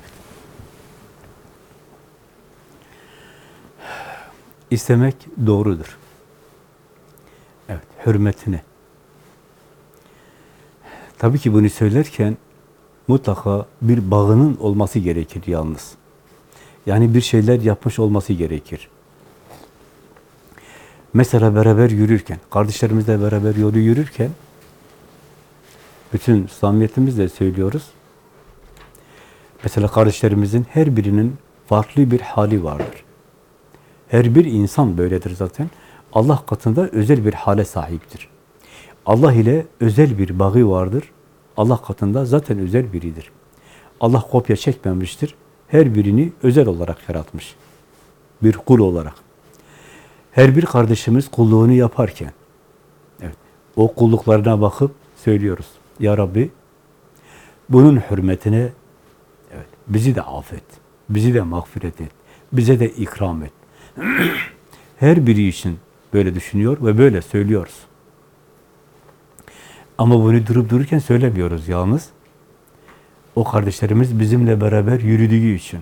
İstemek doğrudur. Evet, hürmetine. Tabii ki bunu söylerken mutlaka bir bağının olması gerekir yalnız. Yani bir şeyler yapmış olması gerekir. Mesela beraber yürürken, kardeşlerimizle beraber yolu yürürken bütün samimiyetimizle söylüyoruz. Mesela kardeşlerimizin her birinin farklı bir hali vardır. Her bir insan böyledir zaten. Allah katında özel bir hale sahiptir. Allah ile özel bir bağı vardır. Allah katında zaten özel biridir. Allah kopya çekmemiştir. Her birini özel olarak yaratmış. Bir kul olarak. Her bir kardeşimiz kulluğunu yaparken, evet, o kulluklarına bakıp söylüyoruz. Ya Rabbi, bunun hürmetine evet, bizi de affet, bizi de mağfiret et, bize de ikram et. Her biri için böyle düşünüyor ve böyle söylüyoruz. Ama bunu durup dururken söylemiyoruz yalnız. O kardeşlerimiz bizimle beraber yürüdüğü için.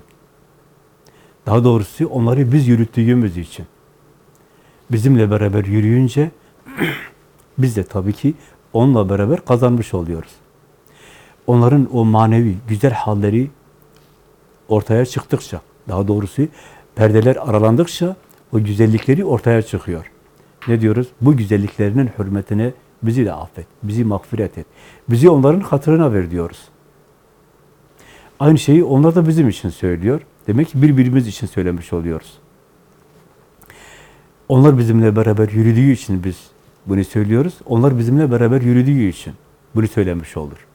Daha doğrusu onları biz yürüttüğümüz için. Bizimle beraber yürüyünce biz de tabii ki onunla beraber kazanmış oluyoruz. Onların o manevi güzel halleri ortaya çıktıkça, daha doğrusu perdeler aralandıkça o güzellikleri ortaya çıkıyor. Ne diyoruz? Bu güzelliklerinin hürmetine bizi de affet, bizi mağfiret et. Bizi onların hatırına ver diyoruz. Aynı şeyi onlar da bizim için söylüyor. Demek ki birbirimiz için söylemiş oluyoruz. Onlar bizimle beraber yürüdüğü için biz bunu söylüyoruz. Onlar bizimle beraber yürüdüğü için bunu söylemiş olur.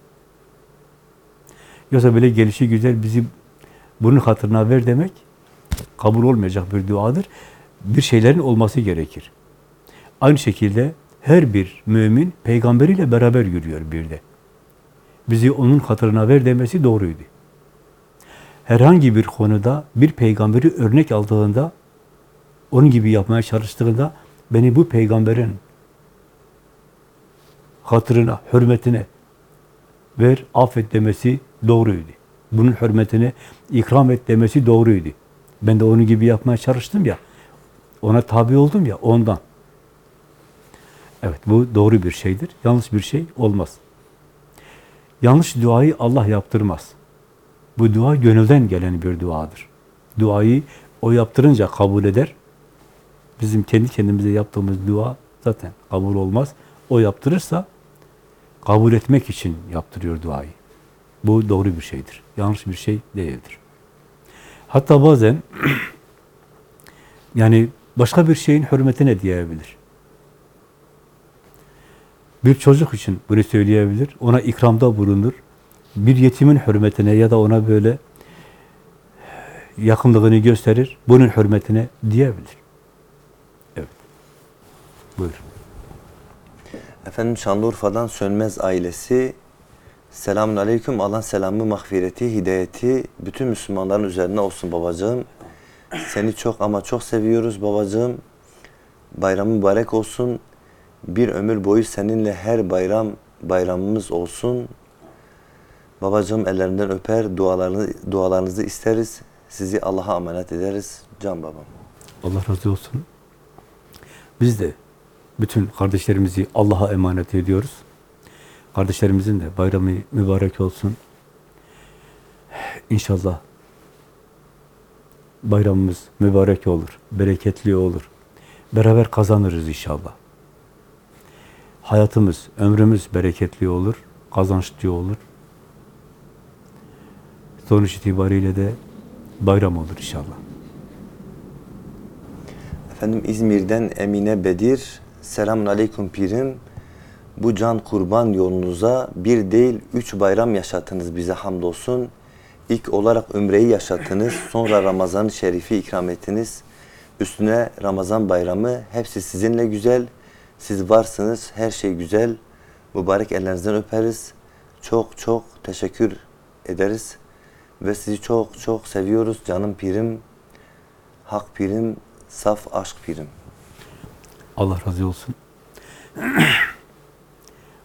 Yoksa böyle gelişi güzel bizi bunun hatırına ver demek kabul olmayacak bir duadır. Bir şeylerin olması gerekir. Aynı şekilde her bir mümin peygamberiyle beraber yürüyor bir de. Bizi onun hatırına ver demesi doğruydu. Herhangi bir konuda bir peygamberi örnek aldığında, onun gibi yapmaya çalıştığında beni bu peygamberin hatırına, hürmetine ver, affet demesi doğruydu. Bunun hürmetine ikram et demesi doğruydu. Ben de onun gibi yapmaya çalıştım ya, ona tabi oldum ya ondan. Evet bu doğru bir şeydir. Yanlış bir şey olmaz. Yanlış duayı Allah yaptırmaz. Bu dua gönülden gelen bir duadır. Duayı o yaptırınca kabul eder. Bizim kendi kendimize yaptığımız dua zaten kabul olmaz. O yaptırırsa kabul etmek için yaptırıyor duayı. Bu doğru bir şeydir. Yanlış bir şey değildir. Hatta bazen yani başka bir şeyin hürmetine diyebilir. Bir çocuk için bunu söyleyebilir. Ona ikramda bulunur. Bir yetimin hürmetine ya da ona böyle yakınlığını gösterir. Bunun hürmetine diyebilir. Evet. Buyur. Efendim Şanlıurfa'dan Sönmez ailesi Selamun Aleyküm. Allah selamı, mağfireti, hidayeti bütün Müslümanların üzerine olsun babacığım. Seni çok ama çok seviyoruz babacığım. Bayramın mübarek olsun. Bir ömür boyu seninle her bayram bayramımız olsun. Babacığım ellerinden öper, dualarını, dualarınızı isteriz. Sizi Allah'a emanet ederiz. Can babam. Allah razı olsun. Biz de bütün kardeşlerimizi Allah'a emanet ediyoruz. Kardeşlerimizin de bayramı mübarek olsun. İnşallah bayramımız mübarek olur, bereketli olur. Beraber kazanırız inşallah. Hayatımız, ömrümüz bereketli olur, kazançlı olur. Sonuç itibariyle de bayram olur inşallah. Efendim İzmir'den Emine Bedir. Selamun Aleyküm Pirim. Bu can kurban yolunuza bir değil üç bayram yaşattınız bize hamdolsun. İlk olarak Ümre'yi yaşattınız. Sonra Ramazan-ı Şerif'i ikram ettiniz. Üstüne Ramazan bayramı. Hepsi sizinle güzel. Siz varsınız. Her şey güzel. Mübarek ellerinizden öperiz. Çok çok teşekkür ederiz. Ve sizi çok çok seviyoruz. Canım pirim, hak pirim, saf aşk pirim. Allah razı olsun.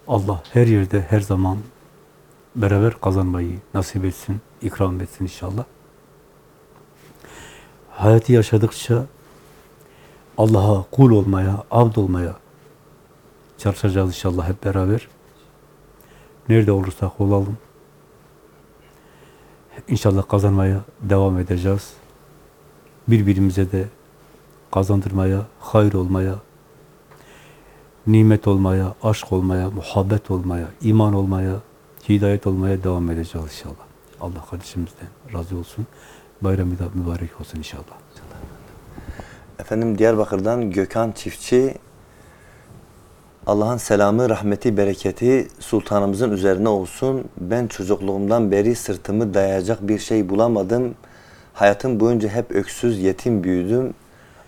Allah her yerde, her zaman beraber kazanmayı nasip etsin, ikram etsin inşallah. Hayatı yaşadıkça Allah'a kul olmaya, abd olmaya çalışacağız inşallah hep beraber. Nerede olursak olalım. İnşallah kazanmaya devam edeceğiz. Birbirimize de kazandırmaya, hayır olmaya, nimet olmaya, aşk olmaya, muhabbet olmaya, iman olmaya, hidayet olmaya devam edeceğiz inşallah. Allah kardeşimizden razı olsun. Bayramı da mübarek olsun inşallah. Efendim Diyarbakır'dan Gökhan Çiftçi Allah'ın selamı, rahmeti, bereketi sultanımızın üzerine olsun. Ben çocukluğumdan beri sırtımı dayayacak bir şey bulamadım. Hayatım boyunca hep öksüz, yetim büyüdüm.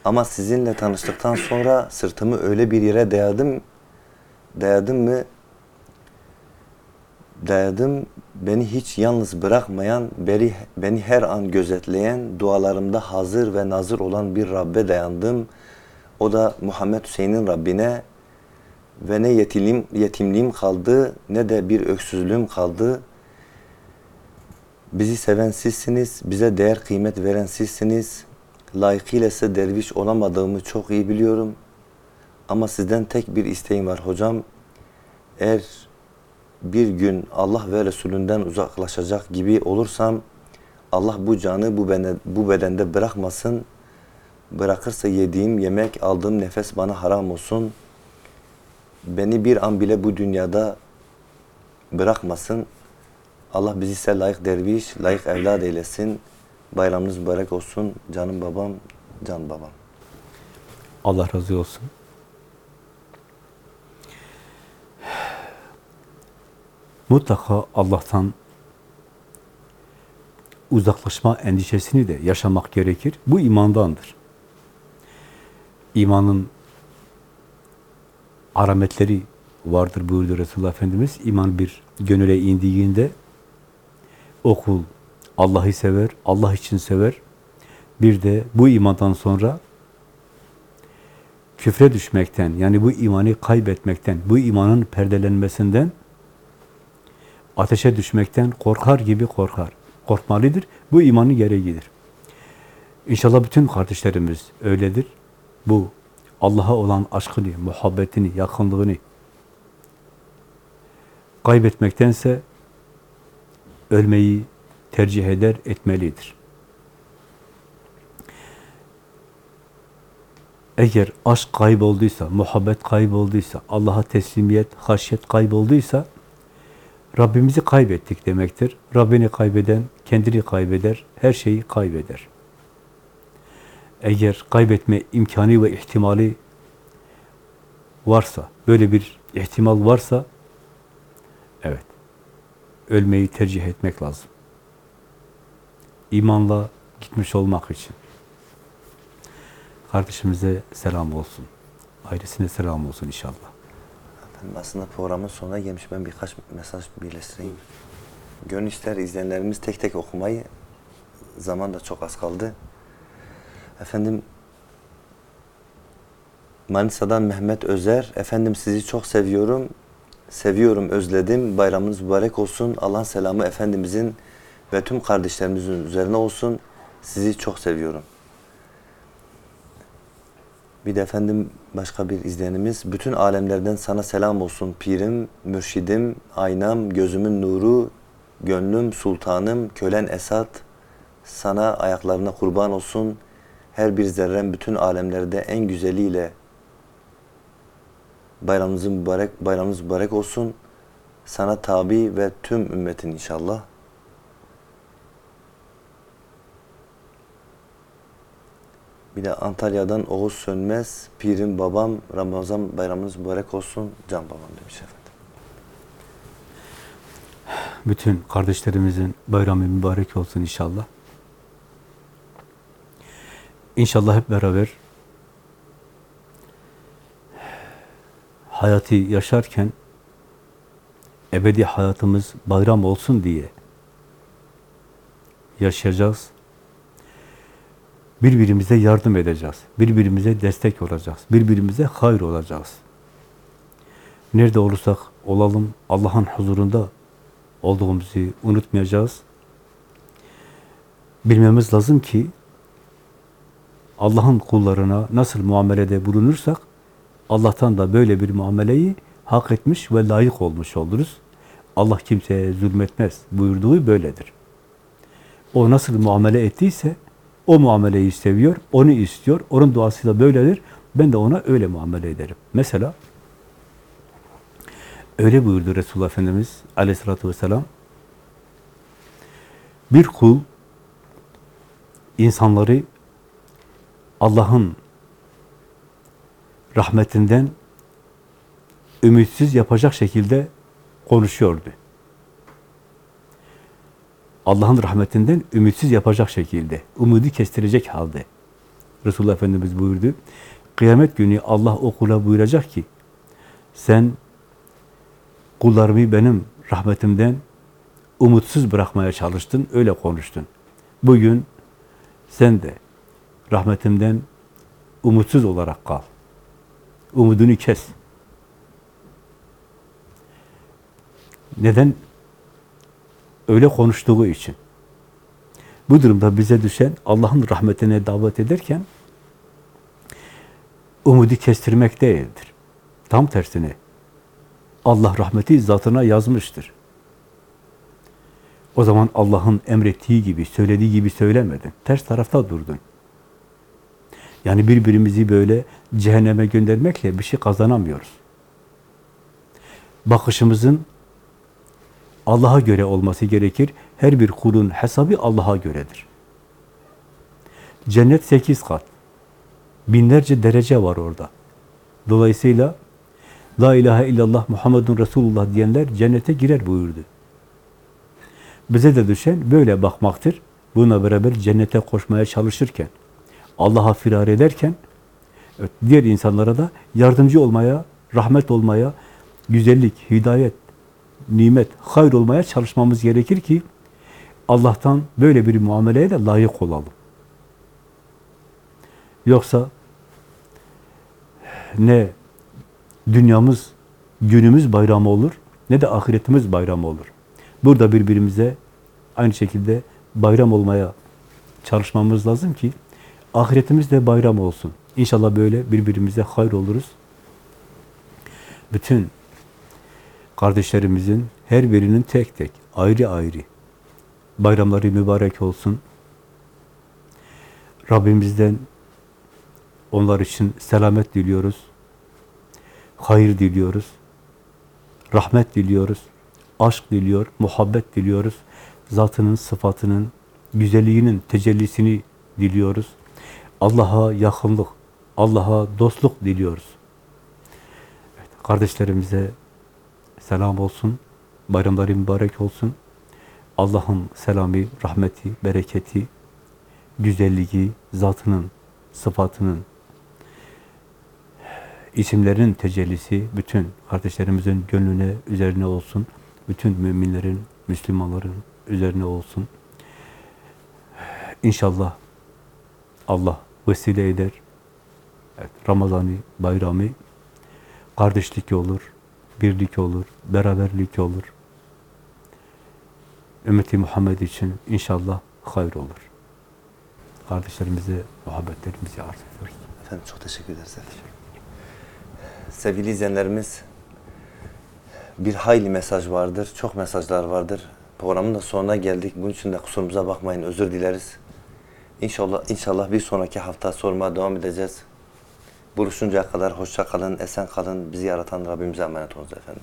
Ama sizinle tanıştıktan sonra sırtımı öyle bir yere dayadım. Dayadım mı? Dayadım. Beni hiç yalnız bırakmayan, beni, beni her an gözetleyen, dualarımda hazır ve nazır olan bir Rabbe dayandım. O da Muhammed Hüseyin'in Rabbine ve ne yetimliğim, yetimliğim kaldı ne de bir öksüzlüğüm kaldı. Bizi seven sizsiniz, bize değer kıymet veren sizsiniz. Layıkıyla size derviş olamadığımı çok iyi biliyorum. Ama sizden tek bir isteğim var hocam. Eğer bir gün Allah ve Resulünden uzaklaşacak gibi olursam Allah bu canı bu, bene, bu bedende bırakmasın. Bırakırsa yediğim yemek, aldığım nefes bana haram olsun. Beni bir an bile bu dünyada bırakmasın. Allah bizi ise layık derviş, layık evlad eylesin. Bayramınız mübarek olsun. Canım babam, can babam. Allah razı olsun. Mutlaka Allah'tan uzaklaşma endişesini de yaşamak gerekir. Bu imandandır. İmanın arametleri vardır buyurdu Resulullah Efendimiz. İman bir gönüle indiğinde o kul Allah'ı sever, Allah için sever. Bir de bu imandan sonra küfre düşmekten, yani bu imanı kaybetmekten, bu imanın perdelenmesinden, ateşe düşmekten korkar gibi korkar. Korkmalıdır. Bu imanın gereğidir. İnşallah bütün kardeşlerimiz öyledir. Bu Allah'a olan aşkını, muhabbetini, yakınlığını kaybetmektense ölmeyi tercih eder, etmelidir. Eğer aşk kaybolduysa, muhabbet kaybolduysa, Allah'a teslimiyet, haşyet kaybolduysa Rabbimizi kaybettik demektir. Rabbini kaybeden kendini kaybeder, her şeyi kaybeder. Eğer kaybetme imkanı ve ihtimali varsa, böyle bir ihtimal varsa, evet, ölmeyi tercih etmek lazım. İmanla gitmiş olmak için. Kardeşimize selam olsun. Ailesine selam olsun inşallah. Efendim aslında programın sonuna gelmiş. Ben birkaç mesaj birleştireyim. Gönül ister izleyenlerimiz tek tek okumayı. Zaman da çok az kaldı. Efendim Manisa'dan Mehmet Özer. Efendim sizi çok seviyorum. Seviyorum, özledim. Bayramınız mübarek olsun. Allah'ın selamı Efendimizin ve tüm kardeşlerimizin üzerine olsun. Sizi çok seviyorum. Bir de efendim başka bir izleyenimiz. Bütün alemlerden sana selam olsun pirim, mürşidim, aynam, gözümün nuru, gönlüm, sultanım, kölen Esat. Sana ayaklarına kurban olsun. Her bir zerrem bütün alemlerde en güzeliyle bayramınızın mübarek, bayramınız mübarek olsun. Sana tabi ve tüm ümmetin inşallah. Bir de Antalya'dan Oğuz Sönmez, Pirim babam, Ramazan bayramınız mübarek olsun, can babam demiş efendim. Bütün kardeşlerimizin bayramı mübarek olsun inşallah. İnşallah hep beraber hayatı yaşarken ebedi hayatımız bayram olsun diye yaşayacağız. Birbirimize yardım edeceğiz. Birbirimize destek olacağız. Birbirimize hayır olacağız. Nerede olursak olalım Allah'ın huzurunda olduğumuzu unutmayacağız. Bilmemiz lazım ki Allah'ın kullarına nasıl muamelede bulunursak Allah'tan da böyle bir muameleyi hak etmiş ve layık olmuş oluruz. Allah kimseye zulmetmez buyurduğu böyledir. O nasıl muamele ettiyse o muameleyi seviyor, onu istiyor, onun duası da böyledir. Ben de ona öyle muamele ederim. Mesela öyle buyurdu Resulullah Efendimiz aleyhissalatü vesselam. Bir kul insanları Allah'ın rahmetinden ümitsiz yapacak şekilde konuşuyordu. Allah'ın rahmetinden ümitsiz yapacak şekilde, umudu kestirecek halde. Resulullah Efendimiz buyurdu. Kıyamet günü Allah o kula buyuracak ki, sen kullarımı benim rahmetimden umutsuz bırakmaya çalıştın, öyle konuştun. Bugün sen de rahmetimden umutsuz olarak kal. Umudunu kes. Neden? Öyle konuştuğu için. Bu durumda bize düşen Allah'ın rahmetine davet ederken umudu kestirmek değildir. Tam tersine Allah rahmeti zatına yazmıştır. O zaman Allah'ın emrettiği gibi, söylediği gibi söylemedin. Ters tarafta durdun. Yani birbirimizi böyle cehenneme göndermekle bir şey kazanamıyoruz. Bakışımızın Allah'a göre olması gerekir. Her bir kulun hesabı Allah'a göredir. Cennet sekiz kat. Binlerce derece var orada. Dolayısıyla La ilahe illallah Muhammedun Resulullah diyenler cennete girer buyurdu. Bize de düşen böyle bakmaktır. Buna beraber cennete koşmaya çalışırken, Allah'a firar ederken, evet, diğer insanlara da yardımcı olmaya, rahmet olmaya, güzellik, hidayet, nimet, hayır olmaya çalışmamız gerekir ki Allah'tan böyle bir muameleye de layık olalım. Yoksa ne dünyamız, günümüz bayramı olur, ne de ahiretimiz bayramı olur. Burada birbirimize aynı şekilde bayram olmaya çalışmamız lazım ki ahiretimiz de bayram olsun. İnşallah böyle birbirimize hayır oluruz. Bütün kardeşlerimizin her birinin tek tek, ayrı ayrı bayramları mübarek olsun. Rabbimizden onlar için selamet diliyoruz. Hayır diliyoruz. Rahmet diliyoruz. Aşk diliyor, muhabbet diliyoruz. Zatının, sıfatının, güzelliğinin tecellisini diliyoruz. Allah'a yakınlık, Allah'a dostluk diliyoruz. Evet, kardeşlerimize selam olsun. Bayramları mübarek olsun. Allah'ın selamı, rahmeti, bereketi, güzelliği, zatının, sıfatının, isimlerin tecellisi bütün kardeşlerimizin gönlüne, üzerine olsun. Bütün müminlerin, Müslümanların üzerine olsun. İnşallah Allah vesile eder. Evet, Ramazan'ı, bayramı kardeşlik olur, birlik olur, beraberlik olur. Ümmeti Muhammed için inşallah hayır olur. Kardeşlerimize muhabbetlerimizi arz ediyoruz. Efendim çok teşekkür ederiz efendim. Sevgili izleyenlerimiz, bir hayli mesaj vardır, çok mesajlar vardır. Programın da sonuna geldik. Bunun için de kusurumuza bakmayın, özür dileriz. İnşallah, inşallah bir sonraki hafta sormaya devam edeceğiz. Buluşuncaya kadar hoşça kalın, esen kalın. Bizi yaratan Rabbimize emanet olun efendim.